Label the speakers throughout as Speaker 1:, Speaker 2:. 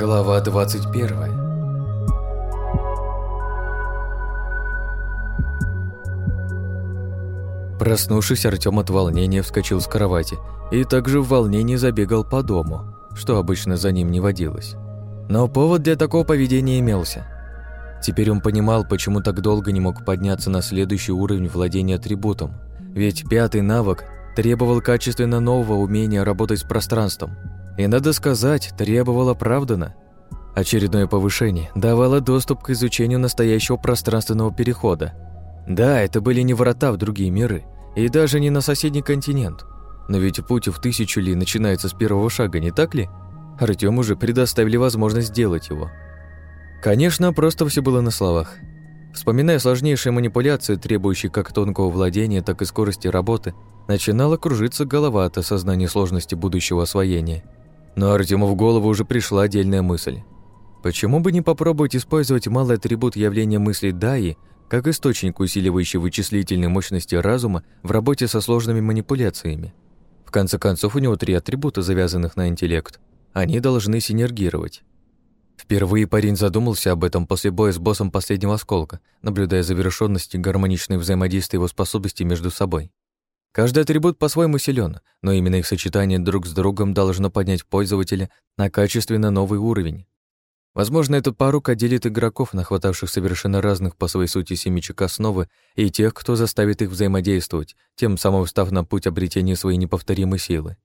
Speaker 1: Глава 21 Проснувшись, Артём от волнения вскочил с кровати и также в волнении забегал по дому, что обычно за ним не водилось. Но повод для такого поведения имелся. Теперь он понимал, почему так долго не мог подняться на следующий уровень владения атрибутом, ведь пятый навык требовал качественно нового умения работать с пространством – и, надо сказать, требовала оправданно. Очередное повышение давало доступ к изучению настоящего пространственного перехода. Да, это были не врата в другие миры, и даже не на соседний континент. Но ведь путь в тысячу ли начинается с первого шага, не так ли? Артём уже предоставили возможность сделать его. Конечно, просто все было на словах. Вспоминая сложнейшие манипуляции, требующие как тонкого владения, так и скорости работы, начинала кружиться голова от осознания сложности будущего освоения – но Артему в голову уже пришла отдельная мысль. Почему бы не попробовать использовать малый атрибут явления мысли Даи как источник, усиливающий вычислительные мощности разума в работе со сложными манипуляциями? В конце концов, у него три атрибута, завязанных на интеллект. Они должны синергировать. Впервые парень задумался об этом после боя с боссом последнего осколка, наблюдая завершенность и гармоничное взаимодействие его способностей между собой. Каждый атрибут по-своему силен, но именно их сочетание друг с другом должно поднять пользователя на качественно новый уровень. Возможно, эта порука делит игроков, нахватавших совершенно разных по своей сути семечек основы, и тех, кто заставит их взаимодействовать, тем самым встав на путь обретения своей неповторимой силы.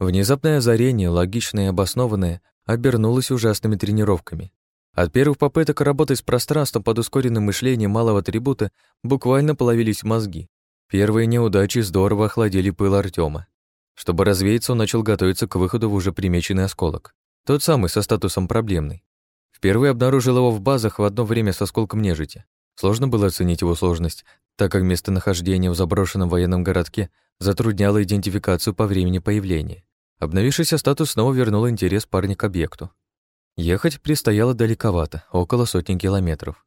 Speaker 1: Внезапное озарение, логичное и обоснованное, обернулось ужасными тренировками. От первых попыток работать с пространством под ускоренным мышлением малого атрибута буквально половились мозги, Первые неудачи здорово охладили пыл Артема. Чтобы развеяться, он начал готовиться к выходу в уже примеченный осколок. Тот самый, со статусом проблемный. Впервые обнаружил его в базах в одно время с осколком нежити. Сложно было оценить его сложность, так как местонахождение в заброшенном военном городке затрудняло идентификацию по времени появления. Обновившийся статус снова вернул интерес парня к объекту. Ехать предстояло далековато, около сотни километров.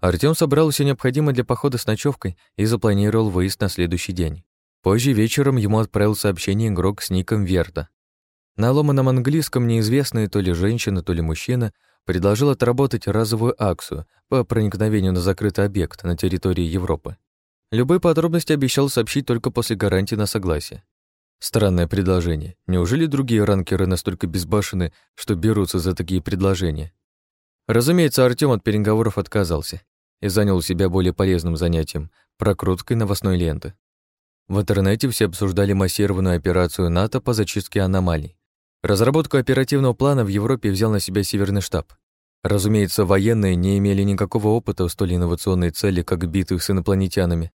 Speaker 1: Артём собрал всё необходимое для похода с ночевкой и запланировал выезд на следующий день. Позже вечером ему отправил сообщение игрок с ником Верда. На ломаном английском неизвестная то ли женщина, то ли мужчина предложил отработать разовую акцию по проникновению на закрытый объект на территории Европы. Любые подробности обещал сообщить только после гарантии на согласие. Странное предложение. Неужели другие ранкеры настолько безбашены, что берутся за такие предложения? Разумеется, Артём от переговоров отказался и занял себя более полезным занятием – прокруткой новостной ленты. В интернете все обсуждали массированную операцию НАТО по зачистке аномалий. Разработку оперативного плана в Европе взял на себя Северный штаб. Разумеется, военные не имели никакого опыта в столь инновационной цели, как битых с инопланетянами,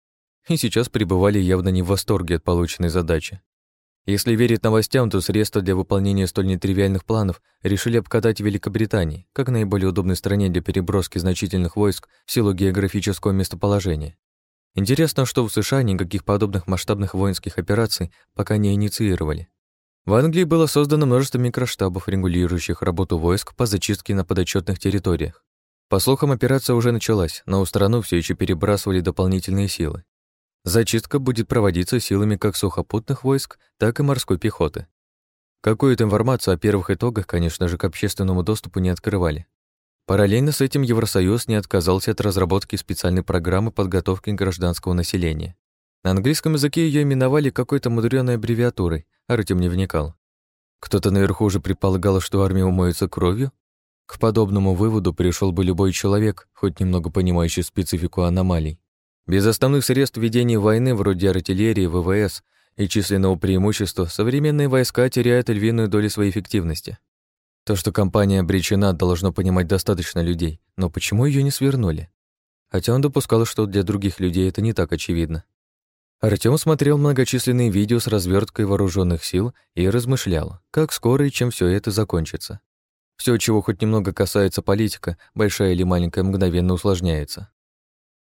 Speaker 1: и сейчас пребывали явно не в восторге от полученной задачи. Если верить новостям, то средства для выполнения столь нетривиальных планов решили обкатать Великобритании, как наиболее удобной стране для переброски значительных войск в силу географического местоположения. Интересно, что в США никаких подобных масштабных воинских операций пока не инициировали. В Англии было создано множество микроштабов, регулирующих работу войск по зачистке на подотчетных территориях. По слухам, операция уже началась, но у страну все еще перебрасывали дополнительные силы. Зачистка будет проводиться силами как сухопутных войск, так и морской пехоты. Какую-то информацию о первых итогах, конечно же, к общественному доступу не открывали. Параллельно с этим Евросоюз не отказался от разработки специальной программы подготовки гражданского населения. На английском языке ее именовали какой-то мудреной аббревиатурой, Артем не вникал. Кто-то наверху уже предполагал, что армия умоется кровью? К подобному выводу пришел бы любой человек, хоть немного понимающий специфику аномалий. Без основных средств ведения войны вроде артиллерии, ВВС и численного преимущества современные войска теряют львиную долю своей эффективности. То, что компания обречена, должно понимать достаточно людей, но почему ее не свернули? Хотя он допускал, что для других людей это не так очевидно. Артём смотрел многочисленные видео с разверткой вооруженных сил и размышлял, как скоро и чем все это закончится. Все, чего хоть немного касается политика, большая или маленькая, мгновенно усложняется.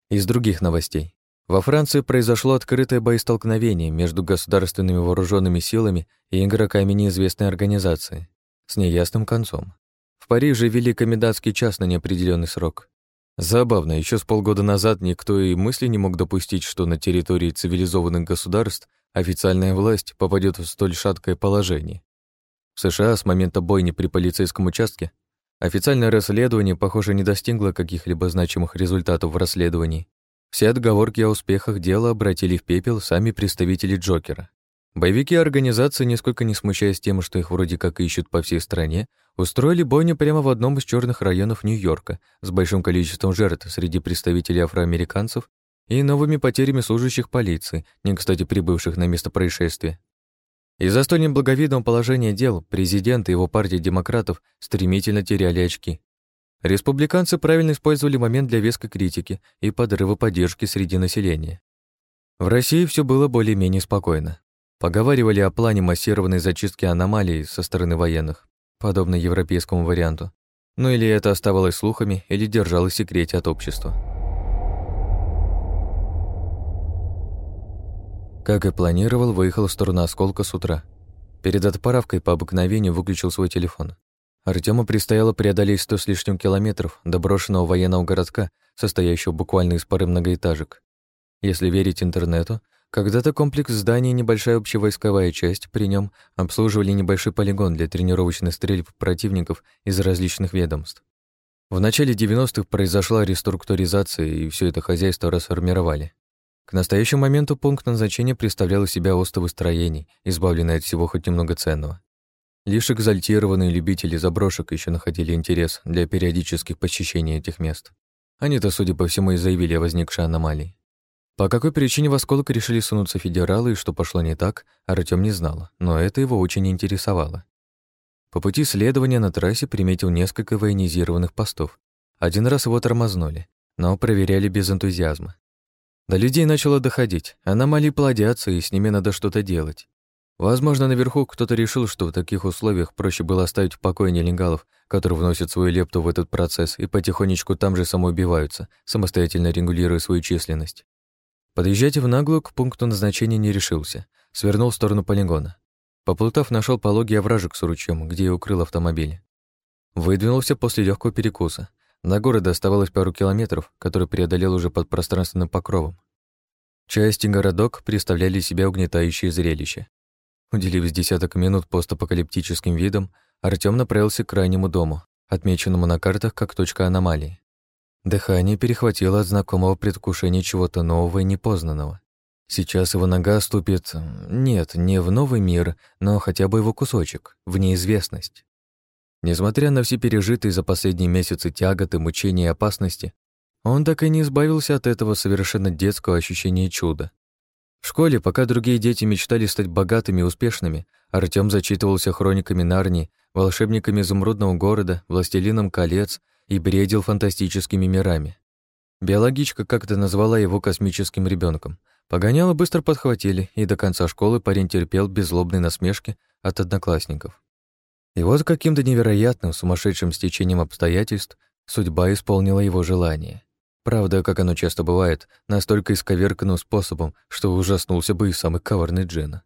Speaker 1: Из других новостей. Во Франции произошло открытое боестолкновение между государственными вооруженными силами и игроками неизвестной организации, с неясным концом. В Париже вели комендантский час на неопределенный срок. Забавно, еще с полгода назад никто и мысли не мог допустить, что на территории цивилизованных государств официальная власть попадет в столь шаткое положение. В США с момента бойни при полицейском участке Официальное расследование, похоже, не достигло каких-либо значимых результатов в расследовании. Все отговорки о успехах дела обратили в пепел сами представители Джокера. Боевики организации, нисколько не смущаясь тем, что их вроде как ищут по всей стране, устроили бойню прямо в одном из черных районов Нью-Йорка с большим количеством жертв среди представителей афроамериканцев и новыми потерями служащих полиции, не кстати прибывших на место происшествия. Из-за столь неблаговидного положения дел президент и его партия демократов стремительно теряли очки. Республиканцы правильно использовали момент для веской критики и подрыва поддержки среди населения. В России все было более-менее спокойно. Поговаривали о плане массированной зачистки аномалий со стороны военных, подобно европейскому варианту. Ну или это оставалось слухами, или держалось в секрете от общества. Как и планировал, выехал в сторону осколка с утра. Перед отправкой по обыкновению выключил свой телефон. Артему предстояло преодолеть сто с лишним километров до брошенного военного городка, состоящего буквально из пары многоэтажек. Если верить интернету, когда-то комплекс зданий и небольшая общевойсковая часть при нем обслуживали небольшой полигон для тренировочных стрельб противников из различных ведомств. В начале 90-х произошла реструктуризация, и все это хозяйство расформировали. К настоящему моменту пункт назначения представлял из себя остовы строений, избавленные от всего хоть немного ценного. Лишь экзальтированные любители заброшек еще находили интерес для периодических посещений этих мест. Они-то, судя по всему, и заявили о возникшей аномалии. По какой причине в осколок решили сунуться федералы и что пошло не так, Артём не знал, но это его очень интересовало. По пути следования на трассе приметил несколько военизированных постов. Один раз его тормознули, но проверяли без энтузиазма. До людей начало доходить. Аномалии плодятся, и с ними надо что-то делать. Возможно, наверху кто-то решил, что в таких условиях проще было оставить в покое нелингалов, которые вносят свою лепту в этот процесс и потихонечку там же самоубиваются, самостоятельно регулируя свою численность. Подъезжать в наглую к пункту назначения не решился. Свернул в сторону полигона. Поплутав, нашел пологий овражек с ручьем, где и укрыл автомобиль. Выдвинулся после легкого перекуса — до города оставалось пару километров, который преодолел уже под пространственным покровом. Части городок представляли себя угнетающее зрелище. Уделив с десяток минут постапокалиптическим видом, Артём направился к крайнему дому, отмеченному на картах как точка аномалии. Дыхание перехватило от знакомого предвкушения чего-то нового и непознанного. Сейчас его нога ступит... Нет, не в новый мир, но хотя бы его кусочек, в неизвестность. Несмотря на все пережитые за последние месяцы тяготы, мучения и опасности, он так и не избавился от этого совершенно детского ощущения чуда. В школе, пока другие дети мечтали стать богатыми и успешными, Артём зачитывался хрониками Нарнии, волшебниками изумрудного города, властелином колец и бредил фантастическими мирами. Биологичка как-то назвала его космическим ребенком. Погоняло быстро подхватили, и до конца школы парень терпел беззлобные насмешки от одноклассников. И вот каким-то невероятным, сумасшедшим стечением обстоятельств судьба исполнила его желание. Правда, как оно часто бывает, настолько исковерканным способом, что ужаснулся бы и самый коварный Джен.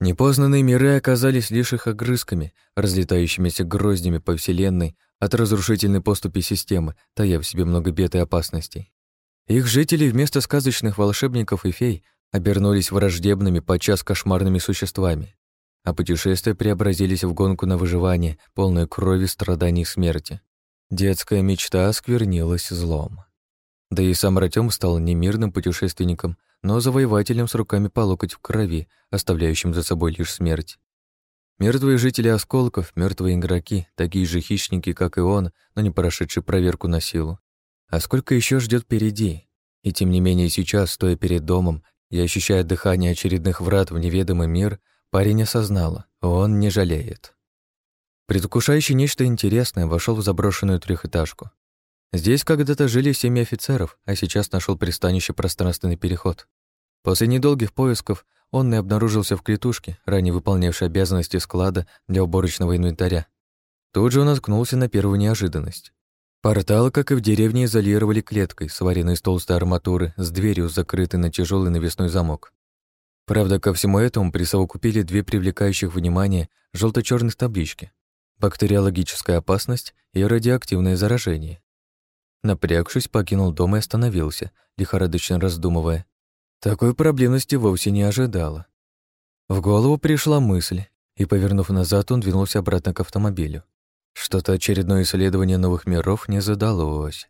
Speaker 1: Непознанные миры оказались лишь их огрызками, разлетающимися гроздями по Вселенной от разрушительной поступи системы, тая в себе много бед и опасностей. Их жители вместо сказочных волшебников и фей обернулись враждебными, подчас кошмарными существами а путешествия преобразились в гонку на выживание, полную крови, страданий и смерти. Детская мечта осквернилась злом. Да и сам Артём стал не мирным путешественником, но завоевателем с руками по локоть в крови, оставляющим за собой лишь смерть. Мертвые жители осколков, мертвые игроки, такие же хищники, как и он, но не прошедшие проверку на силу. А сколько еще ждет впереди? И тем не менее сейчас, стоя перед домом, я ощущаю дыхание очередных врат в неведомый мир, Парень осознала, он не жалеет. Предвкушающий нечто интересное вошел в заброшенную трехэтажку. Здесь когда-то жили семь офицеров, а сейчас нашел пристанище пространственный переход. После недолгих поисков он и обнаружился в клетушке, ранее выполнявшей обязанности склада для уборочного инвентаря. Тут же он наткнулся на первую неожиданность. Портал, как и в деревне, изолировали клеткой, сваренной из толстой арматуры, с дверью, закрытой на тяжелый навесной замок. Правда, ко всему этому присовокупили две привлекающих внимание желто черных таблички «Бактериологическая опасность» и «Радиоактивное заражение». Напрягшись, покинул дом и остановился, лихорадочно раздумывая. Такой проблемности вовсе не ожидала. В голову пришла мысль, и, повернув назад, он двинулся обратно к автомобилю. Что-то очередное исследование новых миров не задалось.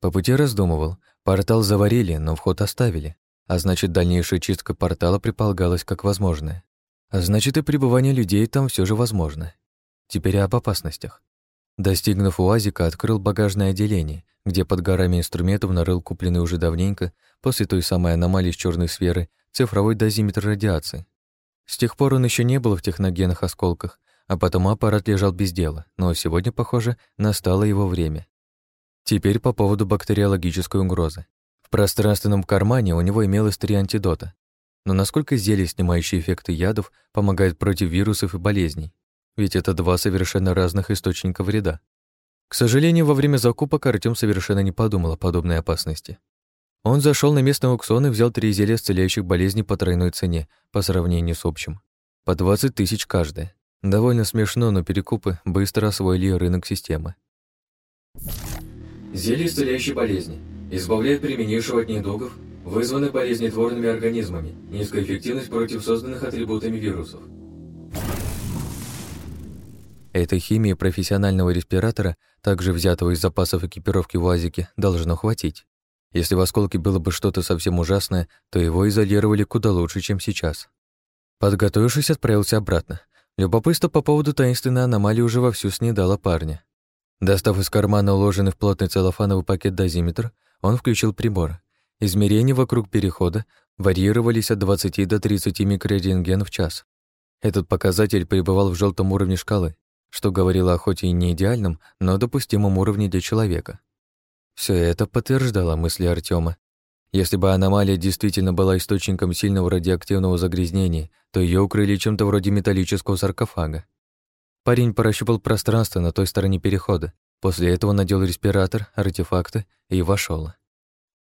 Speaker 1: По пути раздумывал. Портал заварили, но вход оставили а значит, дальнейшая чистка портала предполагалась как возможная. А значит, и пребывание людей там все же возможно. Теперь об опасностях. Достигнув УАЗика, открыл багажное отделение, где под горами инструментов нарыл купленный уже давненько, после той самой аномалии с черной сферы, цифровой дозиметр радиации. С тех пор он еще не был в техногенных осколках, а потом аппарат лежал без дела, но сегодня, похоже, настало его время. Теперь по поводу бактериологической угрозы. В пространственном кармане у него имелось три антидота. Но насколько зелье, снимающие эффекты ядов, помогает против вирусов и болезней? Ведь это два совершенно разных источника вреда. К сожалению, во время закупок Артём совершенно не подумал о подобной опасности. Он зашел на местный аукцион и взял три зелья, исцеляющих болезни по тройной цене по сравнению с общим. По 20 тысяч каждое. Довольно смешно, но перекупы быстро освоили рынок системы.
Speaker 2: Зелье, исцеляющие болезни. Избавляет применившего от недугов, вызваны болезнетворными организмами, низкая эффективность против созданных атрибутами вирусов.
Speaker 1: Этой химии профессионального респиратора, также взятого из запасов экипировки в УАЗике, должно хватить. Если в осколке было бы что-то совсем ужасное, то его изолировали куда лучше, чем сейчас. Подготовившись, отправился обратно. Любопытство по поводу таинственной аномалии уже вовсю снедало парня. Достав из кармана уложенный в плотный целлофановый пакет дозиметр, он включил прибор. Измерения вокруг перехода варьировались от 20 до 30 микрорентген в час. Этот показатель пребывал в желтом уровне шкалы, что говорило о хоть и не идеальном, но допустимом уровне для человека. Все это подтверждало мысли Артема. Если бы аномалия действительно была источником сильного радиоактивного загрязнения, то ее укрыли чем-то вроде металлического саркофага. Парень прощупал пространство на той стороне перехода, После этого надел респиратор, артефакты и вошел.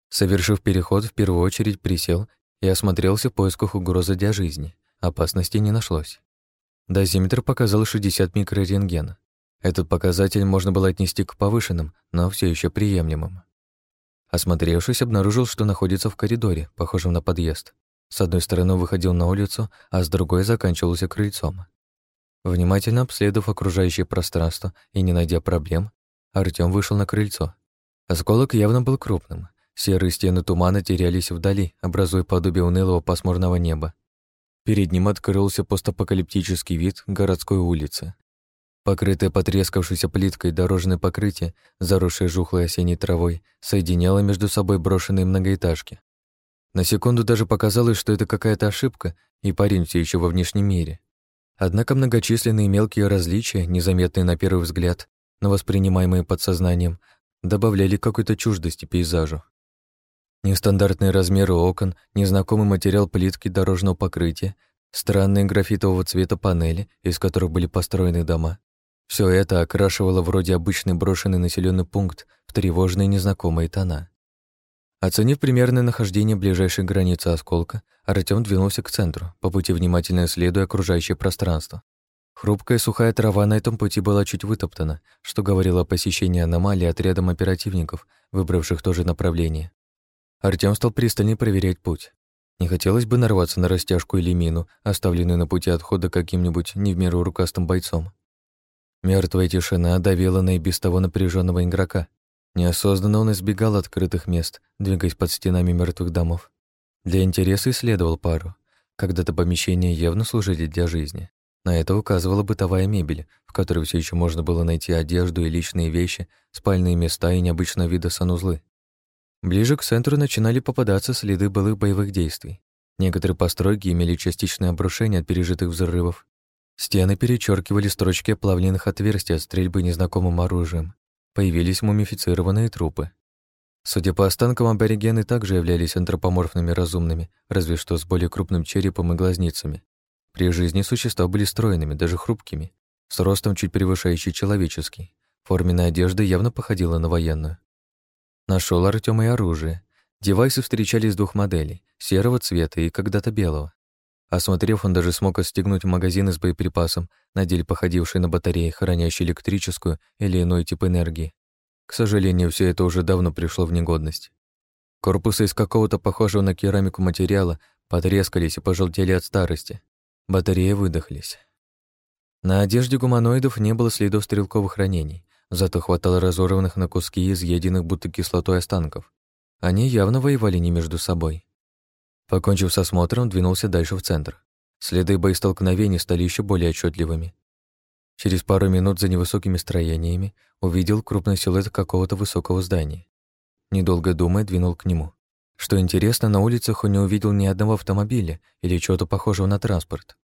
Speaker 1: Совершив переход, в первую очередь присел и осмотрелся в поисках угрозы для жизни. Опасности не нашлось. Дозиметр показал 60 микрорентгена. Этот показатель можно было отнести к повышенным, но все еще приемлемым. Осмотревшись, обнаружил, что находится в коридоре, похожем на подъезд. С одной стороны выходил на улицу, а с другой заканчивался крыльцом. Внимательно обследовав окружающее пространство и не найдя проблем, Артём вышел на крыльцо. Осколок явно был крупным. Серые стены тумана терялись вдали, образуя подобие унылого пасмурного неба. Перед ним открылся постапокалиптический вид городской улицы. Покрытое потрескавшейся плиткой дорожное покрытие, заросшее жухлой осенней травой, соединяло между собой брошенные многоэтажки. На секунду даже показалось, что это какая-то ошибка, и парень все еще во внешнем мире. Однако многочисленные мелкие различия, незаметные на первый взгляд, но воспринимаемые подсознанием, добавляли какой-то чуждости пейзажу. Нестандартные размеры окон, незнакомый материал плитки дорожного покрытия, странные графитового цвета панели, из которых были построены дома. Все это окрашивало вроде обычный брошенный населенный пункт в тревожные незнакомые тона. Оценив примерное нахождение ближайшей границы осколка, Артем двинулся к центру, по пути внимательно исследуя окружающее пространство. Хрупкая сухая трава на этом пути была чуть вытоптана, что говорило о посещении аномалии отрядом оперативников, выбравших то же направление. Артём стал пристальнее проверять путь. Не хотелось бы нарваться на растяжку или мину, оставленную на пути отхода каким-нибудь не в меру рукастым бойцом. Мертвая тишина давила на и без того напряженного игрока. Неосознанно он избегал открытых мест, двигаясь под стенами мертвых домов. Для интереса исследовал пару. Когда-то помещения явно служили для жизни. На это указывала бытовая мебель, в которой все еще можно было найти одежду и личные вещи, спальные места и необычного вида санузлы. Ближе к центру начинали попадаться следы былых боевых действий. Некоторые постройки имели частичное обрушение от пережитых взрывов. Стены перечеркивали строчки оплавленных отверстий от стрельбы незнакомым оружием. Появились мумифицированные трупы. Судя по останкам, аборигены также являлись антропоморфными разумными, разве что с более крупным черепом и глазницами. При жизни существа были стройными, даже хрупкими, с ростом чуть превышающий человеческий. Форменная одежда явно походила на военную. Нашел Артём и оружие. Девайсы встречались двух моделей — серого цвета и когда-то белого. Осмотрев, он даже смог отстегнуть магазины с боеприпасом, на деле походивший на батареи, хранящие электрическую или иной тип энергии. К сожалению, все это уже давно пришло в негодность. Корпусы из какого-то похожего на керамику материала потрескались и пожелтели от старости. Батареи выдохлись. На одежде гуманоидов не было следов стрелковых ранений, зато хватало разорванных на куски и изъеденных будто кислотой останков. Они явно воевали не между собой. Покончив с осмотром, двинулся дальше в центр. Следы боестолкновений стали еще более отчетливыми. Через пару минут за невысокими строениями увидел крупный силуэт какого-то высокого здания. Недолго думая, двинул к нему. Что интересно, на улицах он не увидел ни одного автомобиля или чего-то похожего на транспорт.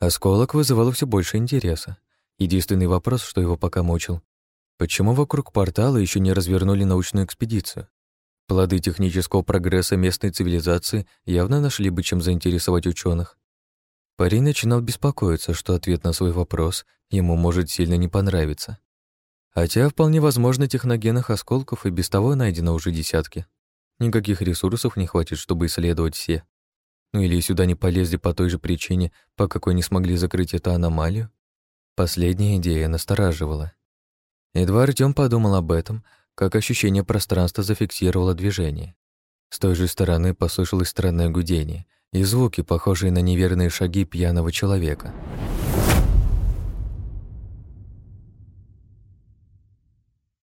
Speaker 1: Осколок вызывал все больше интереса. Единственный вопрос, что его пока мучил, почему вокруг портала еще не развернули научную экспедицию? Плоды технического прогресса местной цивилизации явно нашли бы, чем заинтересовать ученых. Парень начинал беспокоиться, что ответ на свой вопрос ему может сильно не понравиться. Хотя, вполне возможно, техногенных осколков и без того найдено уже десятки. Никаких ресурсов не хватит, чтобы исследовать все. Ну или сюда не полезли по той же причине, по какой не смогли закрыть эту аномалию? Последняя идея настораживала. Едва Артём подумал об этом, как ощущение пространства зафиксировало движение. С той же стороны послышалось странное гудение и звуки, похожие на неверные шаги пьяного человека.